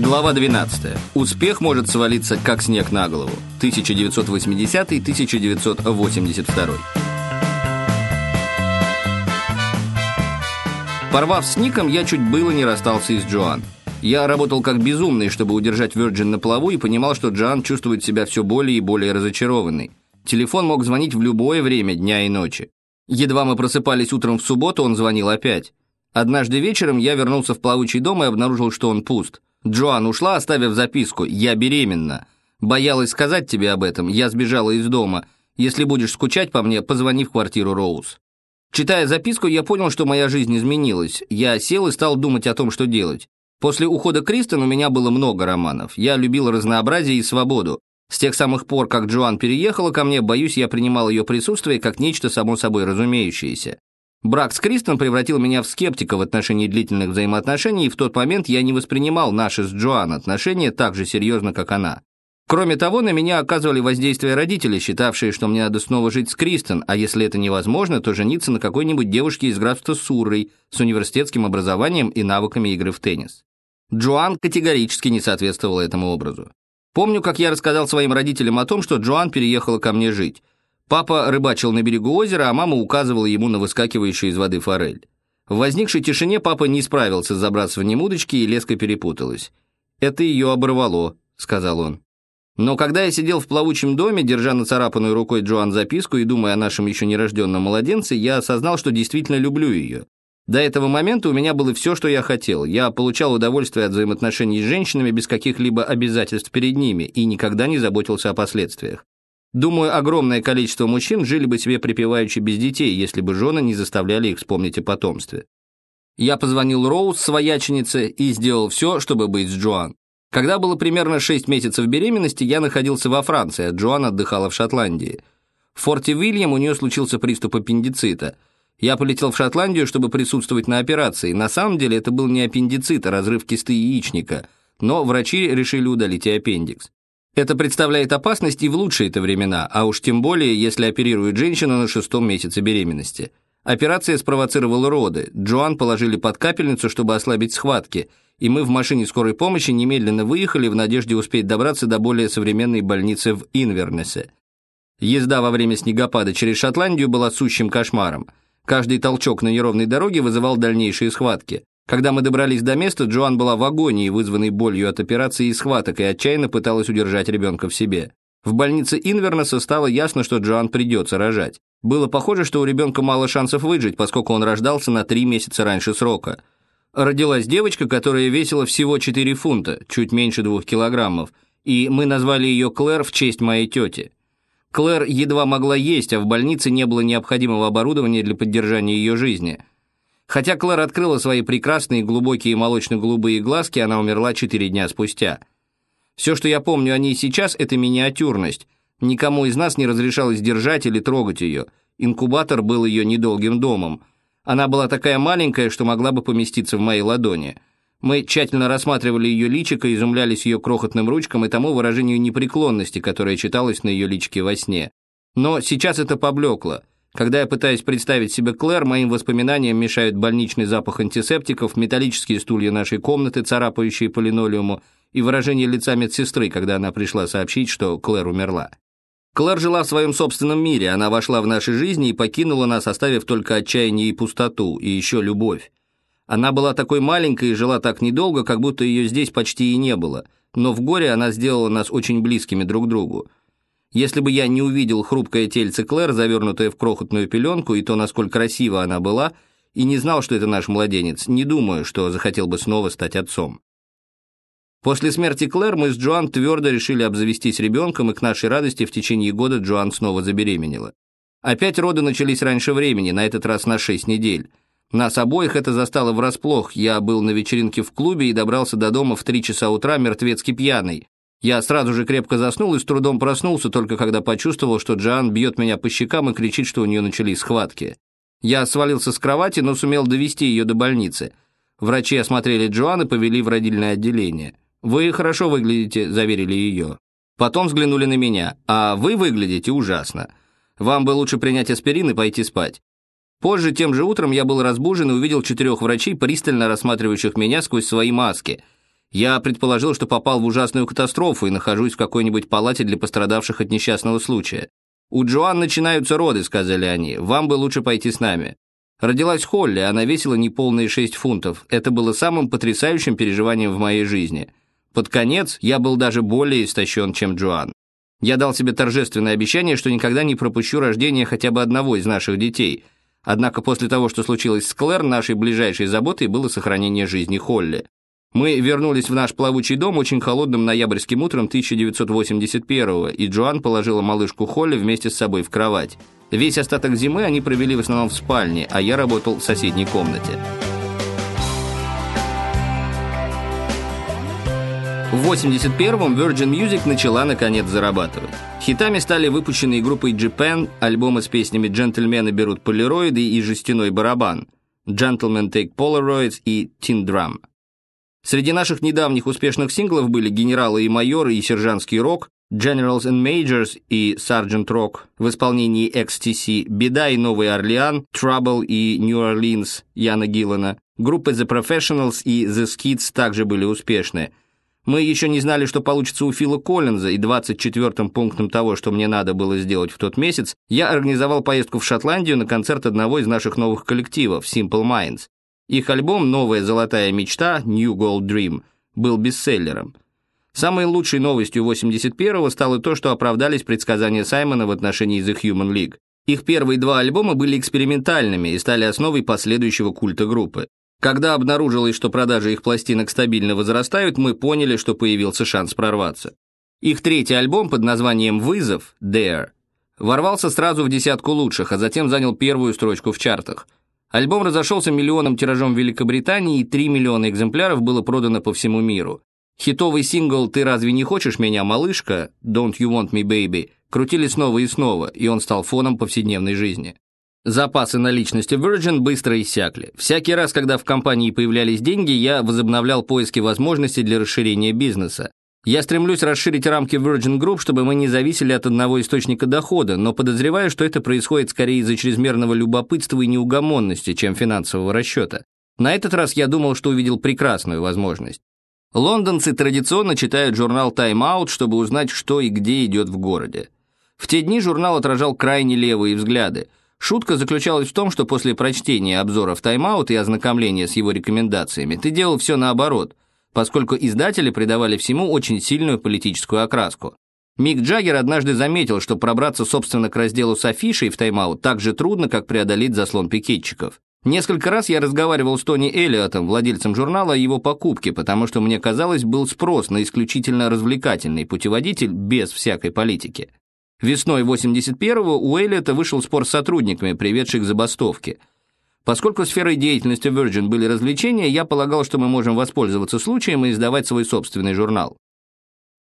Глава 12. Успех может свалиться как снег на голову. 1980-1982. Порвав с Ником, я чуть было не расстался и с Джоан. Я работал как безумный, чтобы удержать Virgin на плаву и понимал, что Джоан чувствует себя все более и более разочарованной. Телефон мог звонить в любое время дня и ночи. Едва мы просыпались утром в субботу, он звонил опять. Однажды вечером я вернулся в плавучий дом и обнаружил, что он пуст. Джоан ушла, оставив записку «Я беременна». Боялась сказать тебе об этом, я сбежала из дома. Если будешь скучать по мне, позвони в квартиру Роуз. Читая записку, я понял, что моя жизнь изменилась. Я сел и стал думать о том, что делать. После ухода Кристен у меня было много романов. Я любил разнообразие и свободу. С тех самых пор, как Джоан переехала ко мне, боюсь, я принимал ее присутствие как нечто само собой разумеющееся. Брак с Кристен превратил меня в скептика в отношении длительных взаимоотношений, и в тот момент я не воспринимал наши с Джоан отношения так же серьезно, как она. Кроме того, на меня оказывали воздействие родители, считавшие, что мне надо снова жить с Кристен, а если это невозможно, то жениться на какой-нибудь девушке из графства Суррой с университетским образованием и навыками игры в теннис. Джоан категорически не соответствовала этому образу. Помню, как я рассказал своим родителям о том, что Джоан переехала ко мне жить. Папа рыбачил на берегу озера, а мама указывала ему на выскакивающую из воды форель. В возникшей тишине папа не справился с забрасыванием удочки, и леска перепуталась. «Это ее оборвало», — сказал он. Но когда я сидел в плавучем доме, держа нацарапанную рукой Джоан записку и думая о нашем еще нерожденном младенце, я осознал, что действительно люблю ее. До этого момента у меня было все, что я хотел. Я получал удовольствие от взаимоотношений с женщинами без каких-либо обязательств перед ними и никогда не заботился о последствиях. Думаю, огромное количество мужчин жили бы себе припеваючи без детей, если бы жены не заставляли их вспомнить о потомстве. Я позвонил Роуз, свояченице, и сделал все, чтобы быть с Джоан. Когда было примерно 6 месяцев беременности, я находился во Франции, а Джоан отдыхала в Шотландии. В форте Вильям у нее случился приступ аппендицита. Я полетел в Шотландию, чтобы присутствовать на операции. На самом деле это был не аппендицит, а разрыв кисты яичника, но врачи решили удалить и аппендикс. Это представляет опасность и в лучшие-то времена, а уж тем более, если оперирует женщина на шестом месяце беременности. Операция спровоцировала роды. Джоан положили под капельницу, чтобы ослабить схватки, и мы в машине скорой помощи немедленно выехали в надежде успеть добраться до более современной больницы в Инвернесе. Езда во время снегопада через Шотландию была сущим кошмаром. Каждый толчок на неровной дороге вызывал дальнейшие схватки. Когда мы добрались до места, Джоан была в агонии, вызванной болью от операции и схваток, и отчаянно пыталась удержать ребенка в себе. В больнице Инвернеса стало ясно, что Джоан придется рожать. Было похоже, что у ребенка мало шансов выжить, поскольку он рождался на три месяца раньше срока. Родилась девочка, которая весила всего 4 фунта, чуть меньше двух килограммов, и мы назвали ее Клэр в честь моей тети. Клэр едва могла есть, а в больнице не было необходимого оборудования для поддержания ее жизни – Хотя Клэр открыла свои прекрасные глубокие молочно-голубые глазки, она умерла четыре дня спустя. Все, что я помню о ней сейчас, это миниатюрность. Никому из нас не разрешалось держать или трогать ее. Инкубатор был ее недолгим домом. Она была такая маленькая, что могла бы поместиться в моей ладони. Мы тщательно рассматривали ее личико, изумлялись ее крохотным ручкам и тому выражению непреклонности, которое читалось на ее личике во сне. Но сейчас это поблекло. Когда я пытаюсь представить себе Клэр, моим воспоминаниям мешают больничный запах антисептиков, металлические стулья нашей комнаты, царапающие по линолеуму, и выражение лица медсестры, когда она пришла сообщить, что Клэр умерла. Клэр жила в своем собственном мире, она вошла в наши жизни и покинула нас, оставив только отчаяние и пустоту, и еще любовь. Она была такой маленькой и жила так недолго, как будто ее здесь почти и не было, но в горе она сделала нас очень близкими друг к другу. Если бы я не увидел хрупкое тельце Клэр, завернутое в крохотную пеленку, и то, насколько красиво она была, и не знал, что это наш младенец, не думаю, что захотел бы снова стать отцом. После смерти Клэр мы с Джоан твердо решили обзавестись ребенком, и к нашей радости в течение года Джоан снова забеременела. Опять роды начались раньше времени, на этот раз на шесть недель. Нас обоих это застало врасплох. Я был на вечеринке в клубе и добрался до дома в три часа утра мертвецки пьяный. Я сразу же крепко заснул и с трудом проснулся, только когда почувствовал, что Джоан бьет меня по щекам и кричит, что у нее начались схватки. Я свалился с кровати, но сумел довести ее до больницы. Врачи осмотрели Джоан и повели в родильное отделение. «Вы хорошо выглядите», — заверили ее. Потом взглянули на меня. «А вы выглядите ужасно. Вам бы лучше принять аспирин и пойти спать». Позже, тем же утром, я был разбужен и увидел четырех врачей, пристально рассматривающих меня сквозь свои маски — Я предположил, что попал в ужасную катастрофу и нахожусь в какой-нибудь палате для пострадавших от несчастного случая. «У Джоан начинаются роды», — сказали они. «Вам бы лучше пойти с нами». Родилась Холли, она весила неполные 6 фунтов. Это было самым потрясающим переживанием в моей жизни. Под конец я был даже более истощен, чем Джоан. Я дал себе торжественное обещание, что никогда не пропущу рождение хотя бы одного из наших детей. Однако после того, что случилось с Клэр, нашей ближайшей заботой было сохранение жизни Холли. Мы вернулись в наш плавучий дом очень холодным ноябрьским утром 1981 и Джоан положила малышку Холли вместе с собой в кровать. Весь остаток зимы они провели в основном в спальне, а я работал в соседней комнате. В 81-м Virgin Music начала наконец зарабатывать. Хитами стали выпущенные группой Japan альбомы с песнями «Джентльмены берут полироиды» и «Жестяной барабан», «Gentlemen take Polaroids» и «Tin Drum». Среди наших недавних успешных синглов были «Генералы и майоры» и «Сержантский рок», «Generals and Majors» и «Sergeant Rock» в исполнении XTC, «Беда» и «Новый Орлеан», «Trouble» и «New Orleans» Яна Гиллана. Группы The Professionals и The Skids также были успешны. Мы еще не знали, что получится у Фила Коллинза, и 24-м пунктом того, что мне надо было сделать в тот месяц, я организовал поездку в Шотландию на концерт одного из наших новых коллективов, Simple Minds. Их альбом «Новая золотая мечта» New Gold Dream был бестселлером. Самой лучшей новостью 81-го стало то, что оправдались предсказания Саймона в отношении The Human League. Их первые два альбома были экспериментальными и стали основой последующего культа группы. Когда обнаружилось, что продажи их пластинок стабильно возрастают, мы поняли, что появился шанс прорваться. Их третий альбом под названием «Вызов» Dare ворвался сразу в десятку лучших, а затем занял первую строчку в чартах – Альбом разошелся миллионным тиражом в Великобритании, и 3 миллиона экземпляров было продано по всему миру. Хитовый сингл «Ты разве не хочешь меня, малышка?» «Don't you want me, baby?» крутили снова и снова, и он стал фоном повседневной жизни. Запасы наличности Virgin быстро иссякли. Всякий раз, когда в компании появлялись деньги, я возобновлял поиски возможностей для расширения бизнеса. Я стремлюсь расширить рамки Virgin Group, чтобы мы не зависели от одного источника дохода, но подозреваю, что это происходит скорее из-за чрезмерного любопытства и неугомонности, чем финансового расчета. На этот раз я думал, что увидел прекрасную возможность. Лондонцы традиционно читают журнал Time Out, чтобы узнать, что и где идет в городе. В те дни журнал отражал крайне левые взгляды. Шутка заключалась в том, что после прочтения обзоров Time Out и ознакомления с его рекомендациями ты делал все наоборот – поскольку издатели придавали всему очень сильную политическую окраску. Мик Джаггер однажды заметил, что пробраться, собственно, к разделу с афишей в тайм-аут так же трудно, как преодолеть заслон пикетчиков. Несколько раз я разговаривал с Тони Эллиотом, владельцем журнала, о его покупке, потому что, мне казалось, был спрос на исключительно развлекательный путеводитель без всякой политики. Весной 81-го у Эллиота вышел спор с сотрудниками, приведший к забастовке – Поскольку сферой деятельности Virgin были развлечения, я полагал, что мы можем воспользоваться случаем и издавать свой собственный журнал.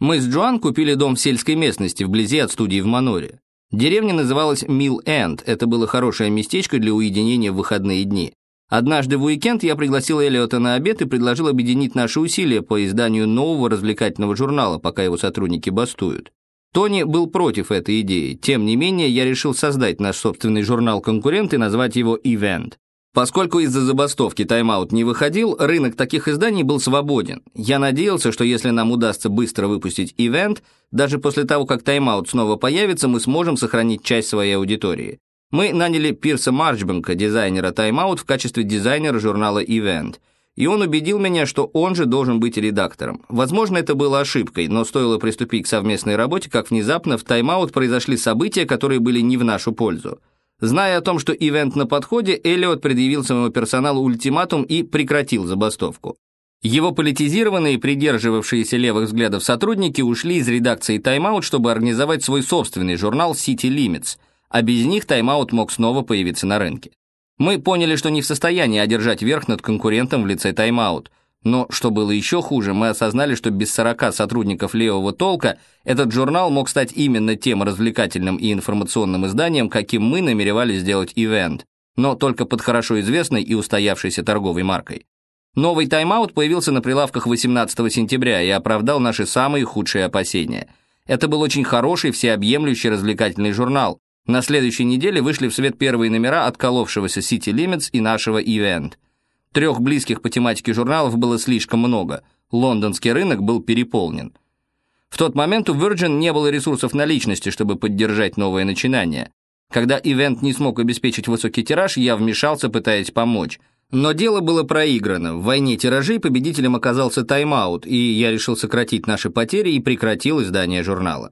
Мы с Джоан купили дом в сельской местности, вблизи от студии в Маноре. Деревня называлась Милл Энд, это было хорошее местечко для уединения в выходные дни. Однажды в уикенд я пригласил Эллиота на обед и предложил объединить наши усилия по изданию нового развлекательного журнала, пока его сотрудники бастуют. Тони был против этой идеи, тем не менее я решил создать наш собственный журнал-конкурент и назвать его «Event». Поскольку из-за забастовки Time Out не выходил, рынок таких изданий был свободен. Я надеялся, что если нам удастся быстро выпустить Event, даже после того, как Time Out снова появится, мы сможем сохранить часть своей аудитории. Мы наняли Пирса Марчбенка, дизайнера Time Out, в качестве дизайнера журнала «Event». И он убедил меня, что он же должен быть редактором. Возможно, это было ошибкой, но стоило приступить к совместной работе, как внезапно в Time Out произошли события, которые были не в нашу пользу. Зная о том, что ивент на подходе, Эллиот предъявил своему персоналу ультиматум и прекратил забастовку. Его политизированные, придерживавшиеся левых взглядов сотрудники ушли из редакции Time Out, чтобы организовать свой собственный журнал City Limits, а без них Time Out мог снова появиться на рынке. Мы поняли, что не в состоянии одержать верх над конкурентом в лице Time Out – но, что было еще хуже, мы осознали, что без 40 сотрудников левого толка этот журнал мог стать именно тем развлекательным и информационным изданием, каким мы намеревались сделать ивент, но только под хорошо известной и устоявшейся торговой маркой. Новый тайм-аут появился на прилавках 18 сентября и оправдал наши самые худшие опасения. Это был очень хороший, всеобъемлющий развлекательный журнал. На следующей неделе вышли в свет первые номера отколовшегося City Limits и нашего Event. Трех близких по тематике журналов было слишком много. Лондонский рынок был переполнен. В тот момент у Virgin не было ресурсов наличности, чтобы поддержать новое начинание. Когда ивент не смог обеспечить высокий тираж, я вмешался, пытаясь помочь. Но дело было проиграно. В войне тиражей победителем оказался тайм-аут, и я решил сократить наши потери и прекратил издание журнала.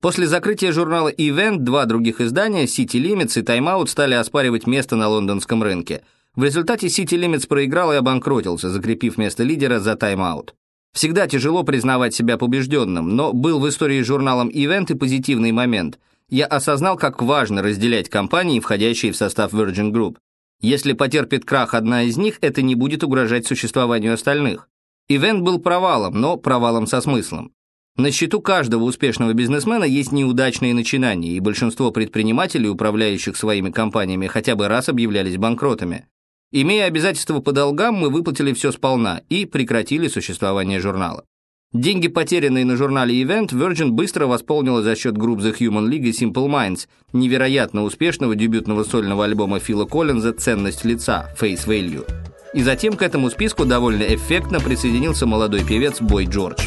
После закрытия журнала Event два других издания, City Limits и Time Out, стали оспаривать место на лондонском рынке. В результате City Limits проиграл и обанкротился, закрепив место лидера за Out. Всегда тяжело признавать себя побежденным, но был в истории журналом Event и позитивный момент – я осознал, как важно разделять компании, входящие в состав Virgin Group. Если потерпит крах одна из них, это не будет угрожать существованию остальных. Ивент был провалом, но провалом со смыслом. На счету каждого успешного бизнесмена есть неудачные начинания, и большинство предпринимателей, управляющих своими компаниями, хотя бы раз объявлялись банкротами. Имея обязательства по долгам, мы выплатили все сполна и прекратили существование журнала. Деньги, потерянные на журнале Event, Virgin быстро восполнила за счет групп The Human League и Simple Minds, невероятно успешного дебютного сольного альбома Фила Коллинза «Ценность лица» Face Value. И затем к этому списку довольно эффектно присоединился молодой певец Бой Джордж.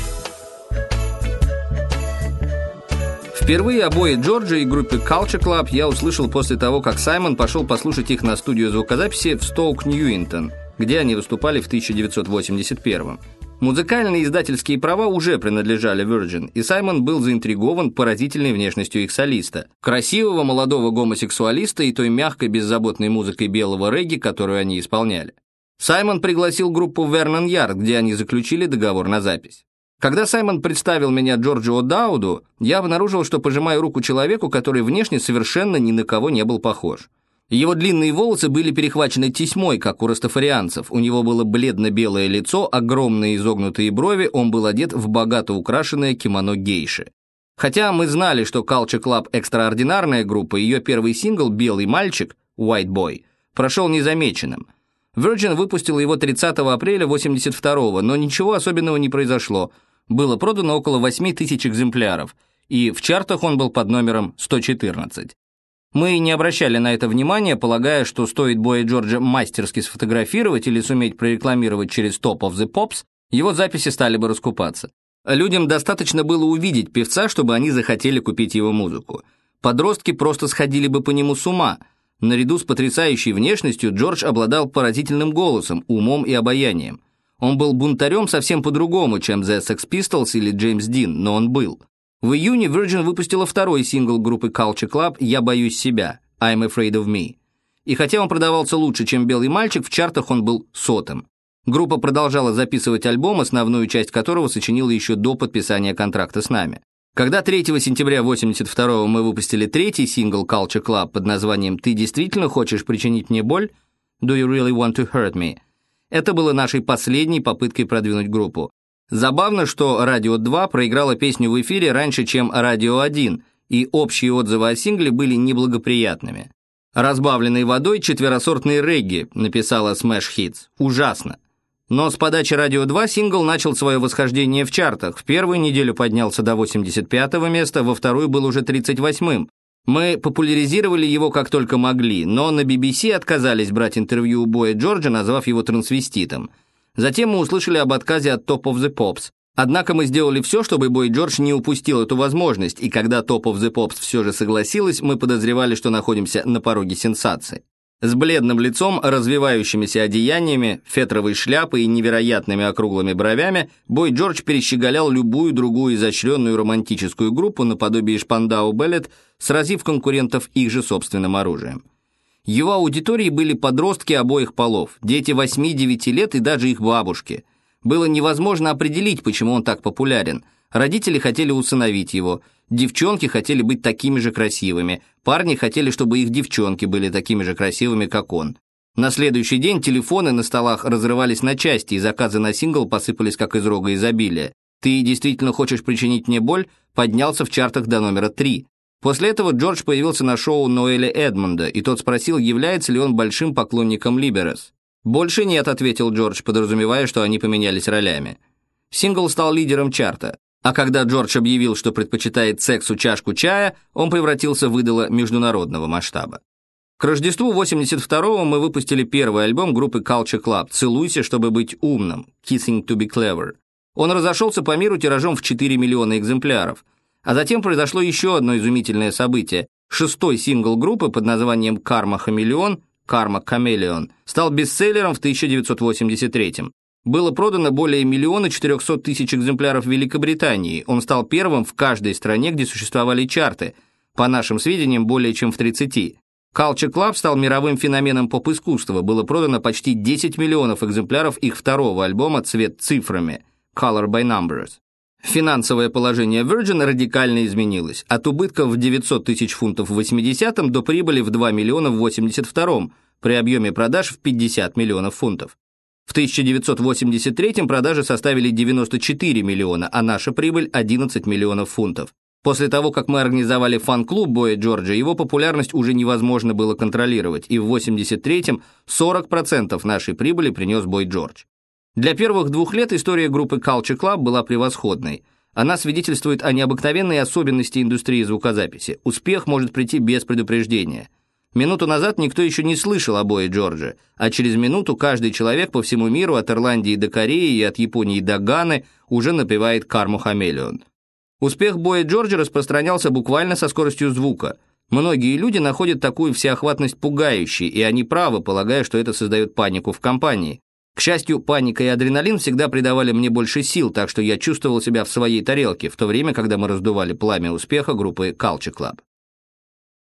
Впервые обои Джорджа и группы Culture Club я услышал после того, как Саймон пошел послушать их на студию звукозаписи в Стоук Ньюинтон, где они выступали в 1981 Музыкальные издательские права уже принадлежали Virgin, и Саймон был заинтригован поразительной внешностью их солиста. Красивого молодого гомосексуалиста и той мягкой беззаботной музыкой белого регги, которую они исполняли. Саймон пригласил группу Вернон Ярд, где они заключили договор на запись. Когда Саймон представил меня Джорджио Дауду, я обнаружил, что пожимаю руку человеку, который внешне совершенно ни на кого не был похож. Его длинные волосы были перехвачены тесьмой, как у растафарианцев. У него было бледно-белое лицо, огромные изогнутые брови, он был одет в богато украшенное кимоно гейши. Хотя мы знали, что Culture Club – экстраординарная группа, ее первый сингл «Белый мальчик» «White Boy» прошел незамеченным. Virgin выпустил его 30 апреля 82 но ничего особенного не произошло. Было продано около 8 тысяч экземпляров, и в чартах он был под номером 114. Мы не обращали на это внимания, полагая, что стоит Боя Джорджа мастерски сфотографировать или суметь прорекламировать через Top of the Pops, его записи стали бы раскупаться. Людям достаточно было увидеть певца, чтобы они захотели купить его музыку. Подростки просто сходили бы по нему с ума. Наряду с потрясающей внешностью Джордж обладал поразительным голосом, умом и обаянием. Он был бунтарем совсем по-другому, чем The Sex Pistols или Джеймс Дин, но он был. В июне Virgin выпустила второй сингл группы Culture Club «Я боюсь себя» «I'm afraid of me». И хотя он продавался лучше, чем «Белый мальчик», в чартах он был сотым. Группа продолжала записывать альбом, основную часть которого сочинила еще до подписания контракта с нами. Когда 3 сентября 82 мы выпустили третий сингл Culture Club под названием «Ты действительно хочешь причинить мне боль?» «Do you really want to hurt me?» Это было нашей последней попыткой продвинуть группу. Забавно, что «Радио 2» проиграла песню в эфире раньше, чем «Радио 1», и общие отзывы о сингле были неблагоприятными. «Разбавленный водой четверосортный регги», написала Smash Hits. Ужасно. Но с подачи «Радио 2» сингл начал свое восхождение в чартах. В первую неделю поднялся до 85-го места, во вторую был уже 38-м. Мы популяризировали его как только могли, но на BBC отказались брать интервью у Боя Джорджа, назвав его трансвеститом – Затем мы услышали об отказе от Top of the Pops. Однако мы сделали все, чтобы Бой Джордж не упустил эту возможность, и когда Top of the Pops все же согласилась, мы подозревали, что находимся на пороге сенсации. С бледным лицом, развивающимися одеяниями, фетровой шляпой и невероятными округлыми бровями, Бой Джордж перещеголял любую другую изощренную романтическую группу наподобие Шпандау Беллет, сразив конкурентов их же собственным оружием. Его аудиторией были подростки обоих полов, дети 8-9 лет и даже их бабушки. Было невозможно определить, почему он так популярен. Родители хотели усыновить его, девчонки хотели быть такими же красивыми, парни хотели, чтобы их девчонки были такими же красивыми, как он. На следующий день телефоны на столах разрывались на части, и заказы на сингл посыпались как из рога изобилия. «Ты действительно хочешь причинить мне боль?» поднялся в чартах до номера три. После этого Джордж появился на шоу Ноэля Эдмонда, и тот спросил, является ли он большим поклонником Либерес. «Больше нет», — ответил Джордж, подразумевая, что они поменялись ролями. Сингл стал лидером чарта, а когда Джордж объявил, что предпочитает сексу чашку чая, он превратился в идола международного масштаба. К Рождеству 82-го мы выпустили первый альбом группы Culture Club «Целуйся, чтобы быть умным» «Kissing to be clever». Он разошелся по миру тиражом в 4 миллиона экземпляров. А затем произошло еще одно изумительное событие. Шестой сингл группы под названием «Карма Хамелеон» «Карма Камелеон» стал бестселлером в 1983 -м. Было продано более миллиона четырехсот тысяч экземпляров в Великобритании. Он стал первым в каждой стране, где существовали чарты. По нашим сведениям, более чем в 30. Culture Club стал мировым феноменом поп-искусства. Было продано почти 10 миллионов экземпляров их второго альбома «Цвет цифрами» Color by Numbers. Финансовое положение Virgin радикально изменилось. От убытков в 900 тысяч фунтов в 80-м до прибыли в 2 миллиона в 82-м при объеме продаж в 50 миллионов фунтов. В 1983-м продажи составили 94 миллиона, а наша прибыль – 11 миллионов фунтов. После того, как мы организовали фан-клуб Боя Джорджа, его популярность уже невозможно было контролировать, и в 83-м 40% нашей прибыли принес Бой Джордж. Для первых двух лет история группы Culture Club была превосходной. Она свидетельствует о необыкновенной особенности индустрии звукозаписи. Успех может прийти без предупреждения. Минуту назад никто еще не слышал о бое Джорджа, а через минуту каждый человек по всему миру, от Ирландии до Кореи и от Японии до Ганы, уже напевает «Карму Хамелеон». Успех боя Джорджа распространялся буквально со скоростью звука. Многие люди находят такую всеохватность пугающей, и они правы, полагая, что это создает панику в компании. К счастью, паника и адреналин всегда придавали мне больше сил, так что я чувствовал себя в своей тарелке, в то время, когда мы раздували пламя успеха группы Culture Club.